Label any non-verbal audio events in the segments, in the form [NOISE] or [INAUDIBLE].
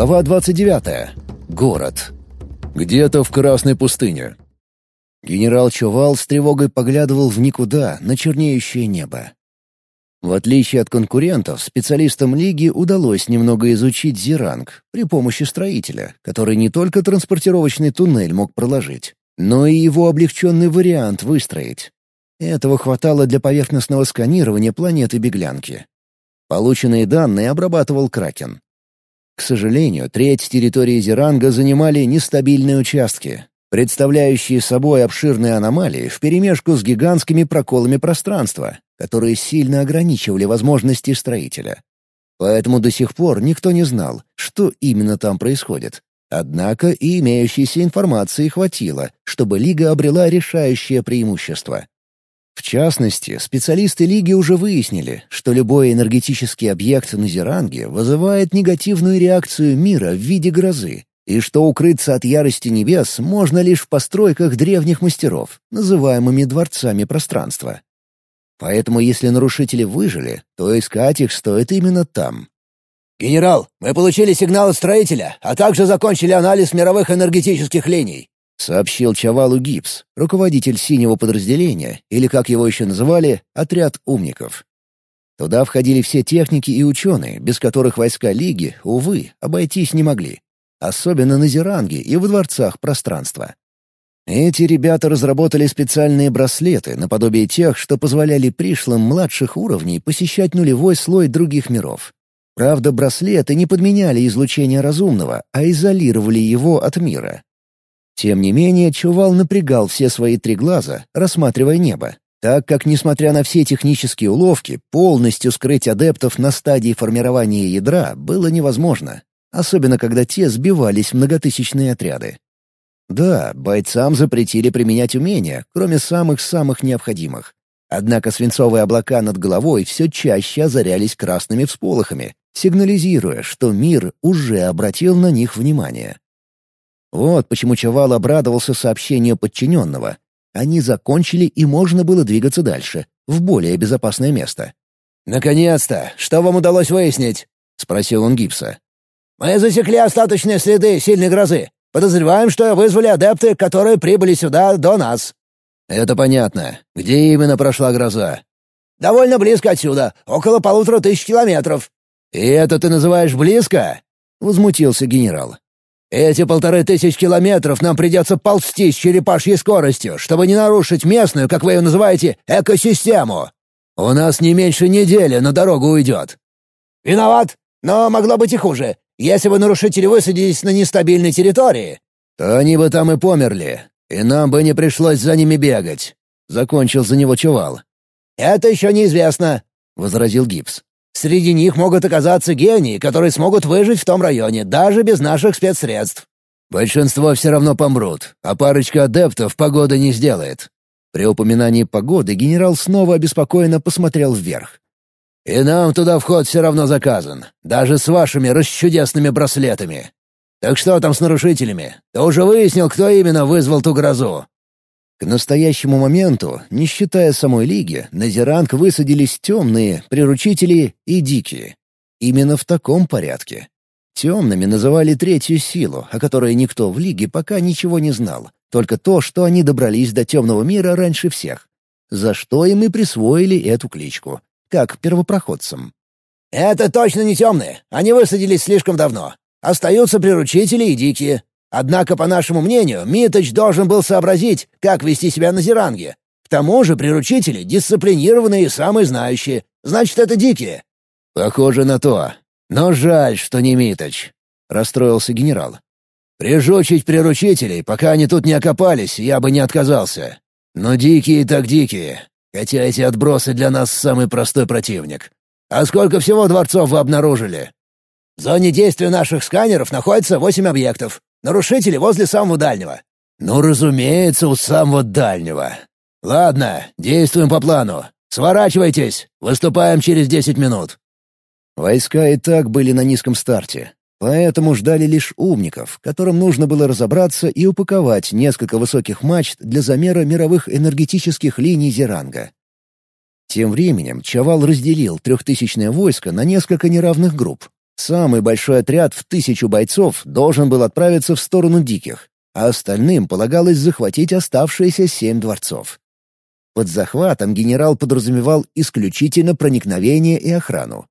Глава 29. Город. Где-то в Красной пустыне. Генерал Чувал с тревогой поглядывал в никуда, на чернеющее небо. В отличие от конкурентов, специалистам Лиги удалось немного изучить Зиранг при помощи строителя, который не только транспортировочный туннель мог проложить, но и его облегченный вариант выстроить. Этого хватало для поверхностного сканирования планеты-беглянки. Полученные данные обрабатывал Кракен. К сожалению, треть территории Зеранга занимали нестабильные участки, представляющие собой обширные аномалии вперемешку с гигантскими проколами пространства, которые сильно ограничивали возможности строителя. Поэтому до сих пор никто не знал, что именно там происходит. Однако и имеющейся информации хватило, чтобы Лига обрела решающее преимущество. В частности, специалисты Лиги уже выяснили, что любой энергетический объект на Зеранге вызывает негативную реакцию мира в виде грозы, и что укрыться от ярости небес можно лишь в постройках древних мастеров, называемыми дворцами пространства. Поэтому если нарушители выжили, то искать их стоит именно там. «Генерал, мы получили сигнал от строителя, а также закончили анализ мировых энергетических линий сообщил Чавалу Гипс, руководитель синего подразделения, или, как его еще называли, отряд умников. Туда входили все техники и ученые, без которых войска Лиги, увы, обойтись не могли. Особенно на Зеранге и в дворцах пространства. Эти ребята разработали специальные браслеты, наподобие тех, что позволяли пришлым младших уровней посещать нулевой слой других миров. Правда, браслеты не подменяли излучение разумного, а изолировали его от мира, тем не менее, Чувал напрягал все свои три глаза, рассматривая небо, так как, несмотря на все технические уловки, полностью скрыть адептов на стадии формирования ядра было невозможно, особенно когда те сбивались в многотысячные отряды. Да, бойцам запретили применять умения, кроме самых-самых необходимых. Однако свинцовые облака над головой все чаще озарялись красными всполохами, сигнализируя, что мир уже обратил на них внимание. Вот почему Чавал обрадовался сообщению подчиненного. Они закончили, и можно было двигаться дальше, в более безопасное место. «Наконец-то! Что вам удалось выяснить?» — спросил он Гипса. «Мы засекли остаточные следы сильной грозы. Подозреваем, что вызвали адепты, которые прибыли сюда до нас». «Это понятно. Где именно прошла гроза?» «Довольно близко отсюда, около полутора тысяч километров». «И это ты называешь близко?» — возмутился генерал. Эти полторы тысяч километров нам придется ползти с черепашьей скоростью, чтобы не нарушить местную, как вы ее называете, экосистему. У нас не меньше недели на дорогу уйдет». «Виноват, но могло быть и хуже. Если бы нарушители высадились на нестабильной территории...» «То они бы там и померли, и нам бы не пришлось за ними бегать», — закончил за него Чувал. «Это еще неизвестно», — возразил Гипс. Среди них могут оказаться гении, которые смогут выжить в том районе, даже без наших спецсредств. Большинство все равно помрут, а парочка адептов погода не сделает. При упоминании погоды генерал снова обеспокоенно посмотрел вверх. «И нам туда вход все равно заказан, даже с вашими расчудесными браслетами. Так что там с нарушителями? Ты уже выяснил, кто именно вызвал ту грозу?» К настоящему моменту, не считая самой Лиги, на Зеранг высадились темные, приручители и дикие. Именно в таком порядке. Темными называли третью силу, о которой никто в Лиге пока ничего не знал, только то, что они добрались до темного мира раньше всех. За что им и присвоили эту кличку, как первопроходцам. «Это точно не темные. Они высадились слишком давно. Остаются приручители и дикие. Однако, по нашему мнению, Миточ должен был сообразить, как вести себя на Зеранге. К тому же приручители дисциплинированные и самые знающие. Значит, это дикие». «Похоже на то. Но жаль, что не Миточ», — расстроился генерал. «Прижучить приручителей, пока они тут не окопались, я бы не отказался. Но дикие так дикие. Хотя эти отбросы для нас самый простой противник. А сколько всего дворцов вы обнаружили?» В зоне действия наших сканеров находится восемь объектов. Нарушители возле самого дальнего». «Ну, разумеется, у самого дальнего. Ладно, действуем по плану. Сворачивайтесь. Выступаем через десять минут». Войска и так были на низком старте, поэтому ждали лишь умников, которым нужно было разобраться и упаковать несколько высоких мачт для замера мировых энергетических линий Зеранга. Тем временем Чавал разделил трехтысячное войско на несколько неравных групп, Самый большой отряд в тысячу бойцов должен был отправиться в сторону диких, а остальным полагалось захватить оставшиеся семь дворцов. Под захватом генерал подразумевал исключительно проникновение и охрану.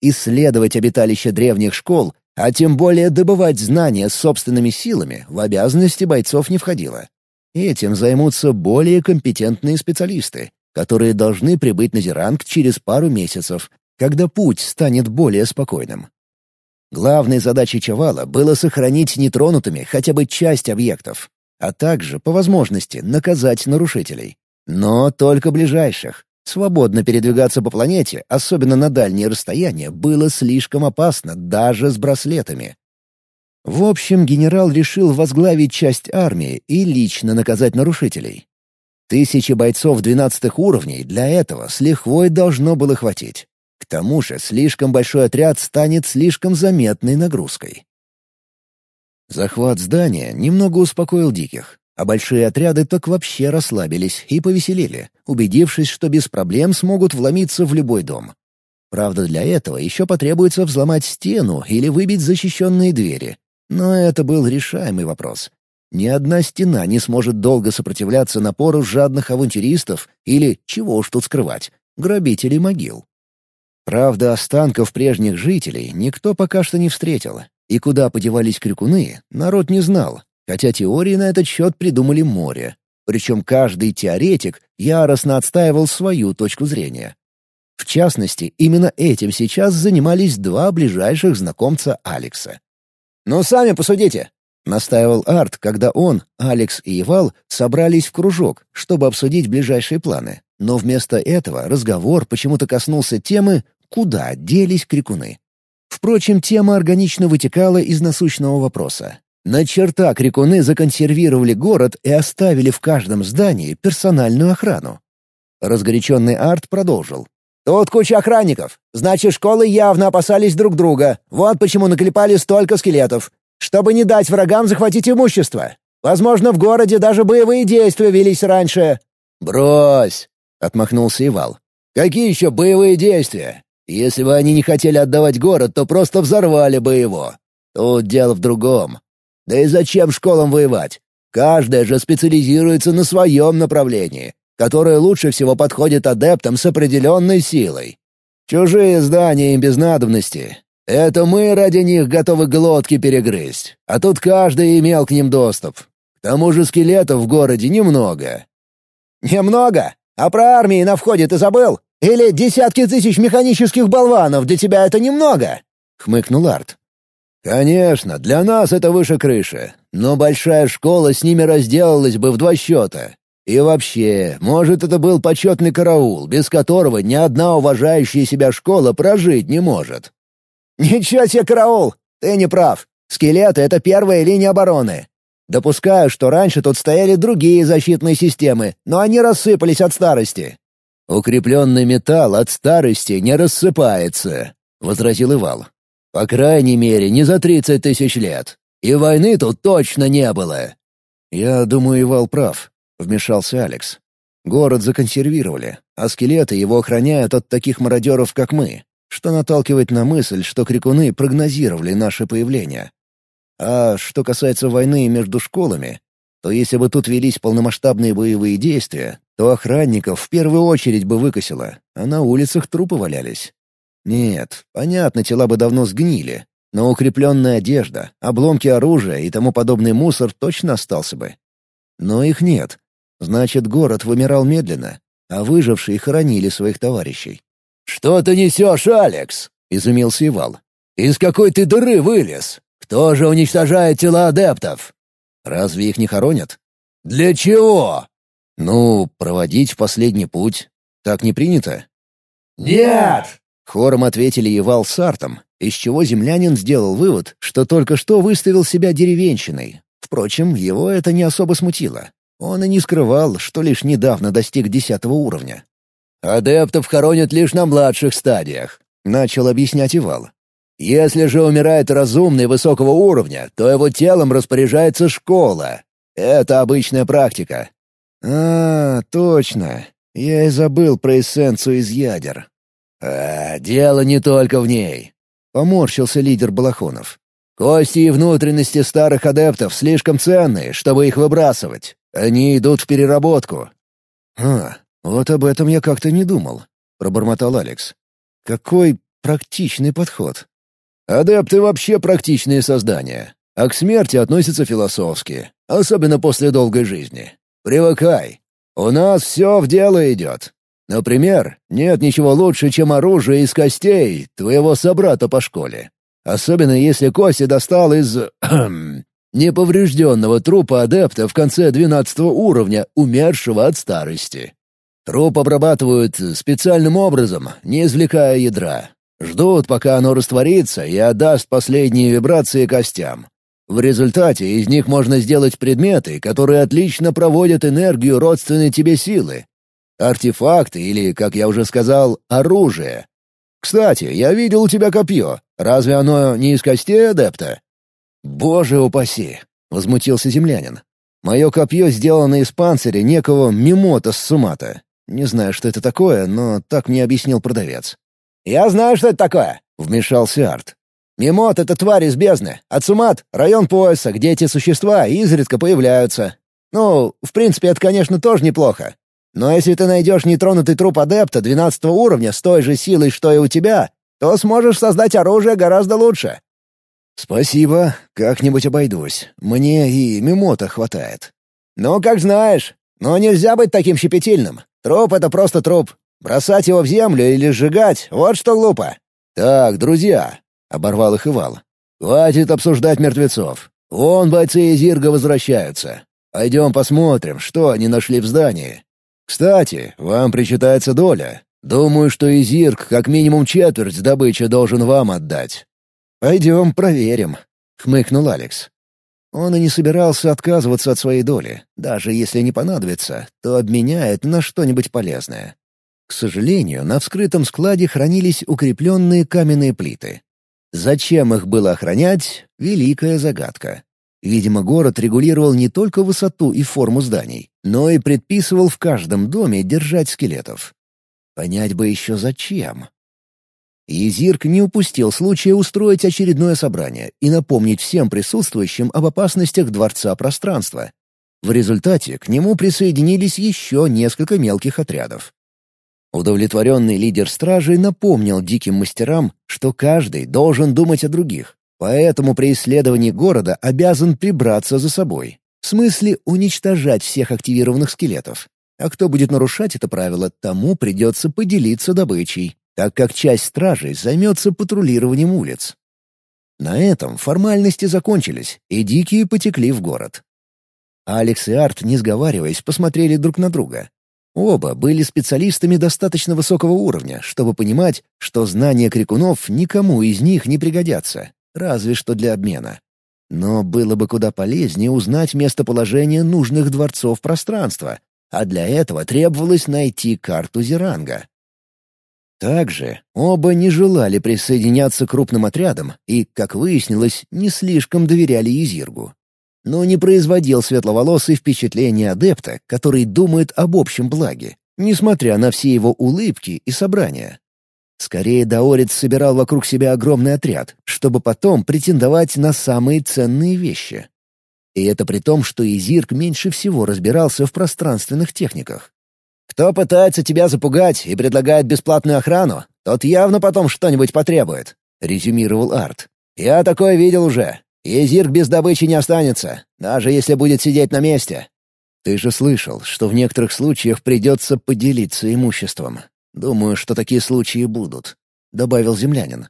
Исследовать обиталище древних школ, а тем более добывать знания собственными силами, в обязанности бойцов не входило. Этим займутся более компетентные специалисты, которые должны прибыть на Зеранг через пару месяцев, когда путь станет более спокойным. Главной задачей Чавала было сохранить нетронутыми хотя бы часть объектов, а также, по возможности, наказать нарушителей. Но только ближайших. Свободно передвигаться по планете, особенно на дальние расстояния, было слишком опасно даже с браслетами. В общем, генерал решил возглавить часть армии и лично наказать нарушителей. Тысячи бойцов двенадцатых уровней для этого с лихвой должно было хватить. К тому же слишком большой отряд станет слишком заметной нагрузкой. Захват здания немного успокоил диких, а большие отряды так вообще расслабились и повеселели, убедившись, что без проблем смогут вломиться в любой дом. Правда, для этого еще потребуется взломать стену или выбить защищенные двери. Но это был решаемый вопрос. Ни одна стена не сможет долго сопротивляться напору жадных авантюристов или, чего уж тут скрывать, грабителей могил. Правда, останков прежних жителей никто пока что не встретил, и куда подевались крикуны, народ не знал, хотя теории на этот счет придумали море. Причем каждый теоретик яростно отстаивал свою точку зрения. В частности, именно этим сейчас занимались два ближайших знакомца Алекса. «Ну, сами посудите!» — настаивал Арт, когда он, Алекс и Ивал собрались в кружок, чтобы обсудить ближайшие планы. Но вместо этого разговор почему-то коснулся темы куда делись крикуны. Впрочем, тема органично вытекала из насущного вопроса. На черта крикуны законсервировали город и оставили в каждом здании персональную охрану. Разгоряченный Арт продолжил. «Тут куча охранников. Значит, школы явно опасались друг друга. Вот почему наклепали столько скелетов. Чтобы не дать врагам захватить имущество. Возможно, в городе даже боевые действия велись раньше». «Брось!» — отмахнулся Ивал. «Какие еще боевые действия? Если бы они не хотели отдавать город, то просто взорвали бы его. Тут дело в другом. Да и зачем школам воевать? Каждая же специализируется на своем направлении, которое лучше всего подходит адептам с определенной силой. Чужие здания им без надобности. Это мы ради них готовы глотки перегрызть, а тут каждый имел к ним доступ. К тому же скелетов в городе немного. «Немного? А про армии на входе ты забыл?» Или десятки тысяч механических болванов для тебя это немного?» — хмыкнул Арт. «Конечно, для нас это выше крыши, но большая школа с ними разделалась бы в два счета. И вообще, может, это был почетный караул, без которого ни одна уважающая себя школа прожить не может». «Ничего себе караул! Ты не прав. Скелеты — это первая линия обороны. Допускаю, что раньше тут стояли другие защитные системы, но они рассыпались от старости. «Укрепленный металл от старости не рассыпается», — возразил Ивал. «По крайней мере, не за тридцать тысяч лет. И войны тут точно не было». «Я думаю, Ивал прав», — вмешался Алекс. «Город законсервировали, а скелеты его охраняют от таких мародеров, как мы, что наталкивает на мысль, что крикуны прогнозировали наше появление. А что касается войны между школами, то если бы тут велись полномасштабные боевые действия, то охранников в первую очередь бы выкосило, а на улицах трупы валялись. Нет, понятно, тела бы давно сгнили, но укрепленная одежда, обломки оружия и тому подобный мусор точно остался бы. Но их нет. Значит, город вымирал медленно, а выжившие хоронили своих товарищей. «Что ты несешь, Алекс?» — изумился Ивал. «Из какой ты дыры вылез? Кто же уничтожает тела адептов?» «Разве их не хоронят?» «Для чего?» «Ну, проводить в последний путь. Так не принято?» «Нет!» — хором ответили Евал с Артом, из чего землянин сделал вывод, что только что выставил себя деревенщиной. Впрочем, его это не особо смутило. Он и не скрывал, что лишь недавно достиг десятого уровня. «Адептов хоронят лишь на младших стадиях», — начал объяснять Ивал. «Если же умирает разумный высокого уровня, то его телом распоряжается школа. Это обычная практика. «А, точно. Я и забыл про эссенцию из ядер». «А, дело не только в ней». поморщился лидер Балахонов. «Кости и внутренности старых адептов слишком ценные, чтобы их выбрасывать. Они идут в переработку». «А, вот об этом я как-то не думал», — пробормотал Алекс. «Какой практичный подход». «Адепты вообще практичные создания, а к смерти относятся философски, особенно после долгой жизни. Привыкай. У нас все в дело идет. Например, нет ничего лучше, чем оружие из костей твоего собрата по школе. Особенно если кости достал из... [CLEARS THROAT] неповрежденного трупа адепта в конце двенадцатого уровня, умершего от старости. Труп обрабатывают специальным образом, не извлекая ядра. Ждут, пока оно растворится и отдаст последние вибрации костям. В результате из них можно сделать предметы, которые отлично проводят энергию родственной тебе силы, Артефакты или, как я уже сказал, оружие. Кстати, я видел у тебя копье. Разве оно не из костей адепта?» «Боже упаси!» — возмутился землянин. «Мое копье сделано из панциря некого мимота Сумата. Не знаю, что это такое, но так мне объяснил продавец». «Я знаю, что это такое!» — вмешался Арт. «Мимот — это тварь из бездны, а Цумат — район пояса, где эти существа изредка появляются. Ну, в принципе, это, конечно, тоже неплохо. Но если ты найдешь нетронутый труп адепта 12 уровня с той же силой, что и у тебя, то сможешь создать оружие гораздо лучше». «Спасибо, как-нибудь обойдусь. Мне и мимота хватает». «Ну, как знаешь. Но нельзя быть таким щепетильным. Труп — это просто труп. Бросать его в землю или сжигать — вот что глупо». «Так, друзья», — оборвал их Ивал. «Хватит обсуждать мертвецов. Вон бойцы из Ирга возвращаются. Пойдем посмотрим, что они нашли в здании. Кстати, вам причитается доля. Думаю, что Изирк как минимум четверть добычи должен вам отдать». «Пойдем проверим», — хмыкнул Алекс. Он и не собирался отказываться от своей доли. Даже если не понадобится, то обменяет на что-нибудь полезное. К сожалению, на вскрытом складе хранились укрепленные каменные плиты. Зачем их было охранять — великая загадка. Видимо, город регулировал не только высоту и форму зданий, но и предписывал в каждом доме держать скелетов. Понять бы еще зачем. Езирк не упустил случая устроить очередное собрание и напомнить всем присутствующим об опасностях Дворца Пространства. В результате к нему присоединились еще несколько мелких отрядов. Удовлетворенный лидер стражей напомнил диким мастерам, что каждый должен думать о других, Поэтому при исследовании города обязан прибраться за собой. В смысле уничтожать всех активированных скелетов. А кто будет нарушать это правило, тому придется поделиться добычей, так как часть стражей займется патрулированием улиц. На этом формальности закончились, и дикие потекли в город. Алекс и Арт, не сговариваясь, посмотрели друг на друга. Оба были специалистами достаточно высокого уровня, чтобы понимать, что знания крикунов никому из них не пригодятся разве что для обмена. Но было бы куда полезнее узнать местоположение нужных дворцов пространства, а для этого требовалось найти карту Зеранга. Также оба не желали присоединяться к крупным отрядам и, как выяснилось, не слишком доверяли Изиргу. Но не производил светловолосый впечатление адепта, который думает об общем благе, несмотря на все его улыбки и собрания. Скорее, Даорец собирал вокруг себя огромный отряд, чтобы потом претендовать на самые ценные вещи. И это при том, что Изирк меньше всего разбирался в пространственных техниках. «Кто пытается тебя запугать и предлагает бесплатную охрану, тот явно потом что-нибудь потребует», — резюмировал Арт. «Я такое видел уже. Изирк без добычи не останется, даже если будет сидеть на месте». «Ты же слышал, что в некоторых случаях придется поделиться имуществом. Думаю, что такие случаи будут», — добавил землянин.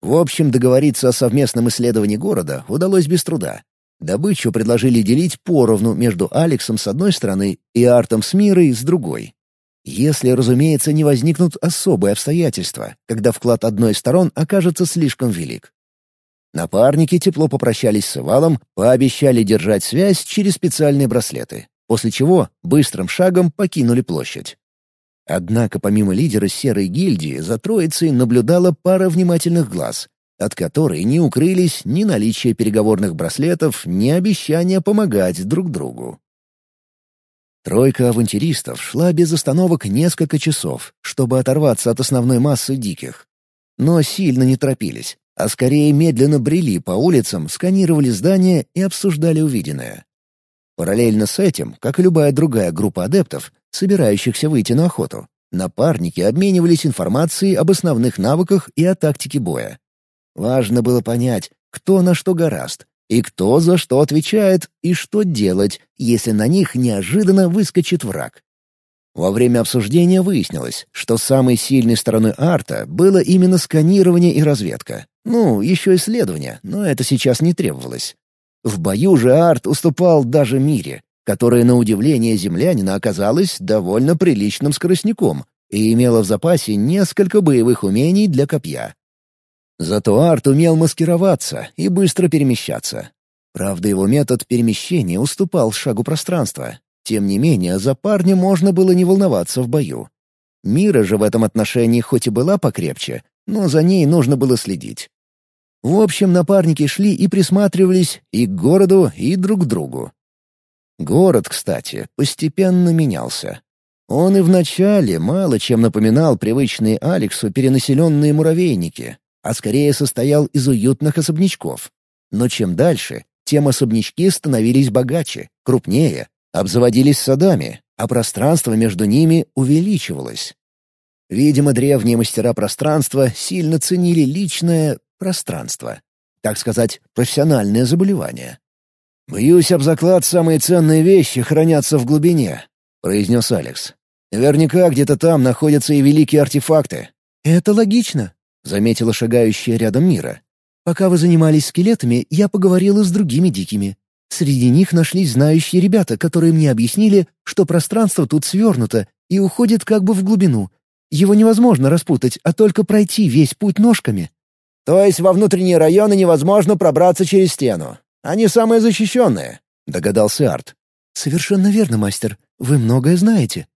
В общем, договориться о совместном исследовании города удалось без труда. Добычу предложили делить поровну между Алексом с одной стороны и Артом с Мирой с другой. Если, разумеется, не возникнут особые обстоятельства, когда вклад одной из сторон окажется слишком велик. Напарники тепло попрощались с Ивалом, пообещали держать связь через специальные браслеты, после чего быстрым шагом покинули площадь. Однако помимо лидера серой гильдии за троицей наблюдала пара внимательных глаз, от которой не укрылись ни наличие переговорных браслетов, ни обещания помогать друг другу. Тройка авантюристов шла без остановок несколько часов, чтобы оторваться от основной массы диких. Но сильно не торопились, а скорее медленно брели по улицам, сканировали здания и обсуждали увиденное. Параллельно с этим, как и любая другая группа адептов, собирающихся выйти на охоту, напарники обменивались информацией об основных навыках и о тактике боя. Важно было понять, кто на что гораст, и кто за что отвечает, и что делать, если на них неожиданно выскочит враг. Во время обсуждения выяснилось, что самой сильной стороной арта было именно сканирование и разведка. Ну, еще исследование, но это сейчас не требовалось. В бою же арт уступал даже Мире, которая, на удивление землянина, оказалась довольно приличным скоростником и имела в запасе несколько боевых умений для копья. Зато арт умел маскироваться и быстро перемещаться. Правда, его метод перемещения уступал шагу пространства, тем не менее, за парня можно было не волноваться в бою. Мира же в этом отношении хоть и была покрепче, но за ней нужно было следить. В общем, напарники шли и присматривались и к городу, и друг к другу. Город, кстати, постепенно менялся. Он и вначале мало чем напоминал привычные Алексу перенаселенные муравейники, а скорее состоял из уютных особнячков. Но чем дальше, тем особнячки становились богаче, крупнее, обзаводились садами, а пространство между ними увеличивалось. Видимо, древние мастера пространства сильно ценили личное пространство. Так сказать, профессиональное заболевание. «Бьюсь об заклад, самые ценные вещи хранятся в глубине», — произнес Алекс. «Наверняка где-то там находятся и великие артефакты». «Это логично», — заметила шагающая рядом Мира. «Пока вы занимались скелетами, я поговорила с другими дикими. Среди них нашлись знающие ребята, которые мне объяснили, что пространство тут свернуто и уходит как бы в глубину. Его невозможно распутать, а только пройти весь путь ножками. То есть во внутренние районы невозможно пробраться через стену. Они самые защищенные, — догадался Арт. Совершенно верно, мастер. Вы многое знаете.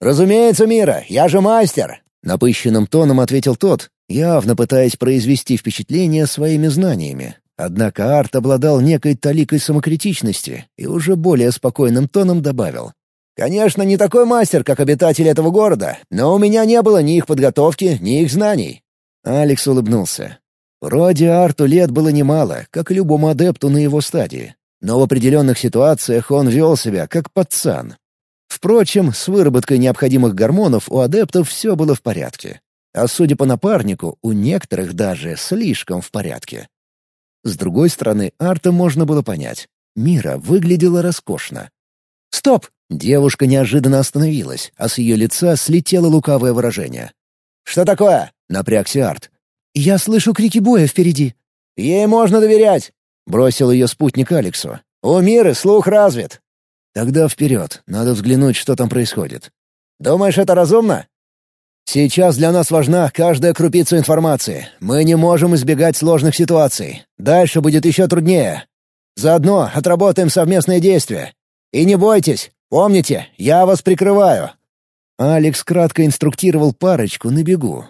Разумеется, Мира, я же мастер, — напыщенным тоном ответил тот, явно пытаясь произвести впечатление своими знаниями. Однако Арт обладал некой таликой самокритичности и уже более спокойным тоном добавил. «Конечно, не такой мастер, как обитатели этого города, но у меня не было ни их подготовки, ни их знаний». Алекс улыбнулся. Вроде Арту лет было немало, как и любому адепту на его стадии. Но в определенных ситуациях он вел себя как пацан. Впрочем, с выработкой необходимых гормонов у адептов все было в порядке. А судя по напарнику, у некоторых даже слишком в порядке. С другой стороны, Арта можно было понять. Мира выглядела роскошно. «Стоп!» Девушка неожиданно остановилась, а с ее лица слетело лукавое выражение. «Что такое?» — напрягся Арт. «Я слышу крики боя впереди». «Ей можно доверять!» — бросил ее спутник Алексу. «У Миры слух развит». «Тогда вперед, надо взглянуть, что там происходит». «Думаешь, это разумно?» Сейчас для нас важна каждая крупица информации. Мы не можем избегать сложных ситуаций. Дальше будет еще труднее. Заодно отработаем совместные действия. И не бойтесь, помните, я вас прикрываю». Алекс кратко инструктировал парочку на бегу,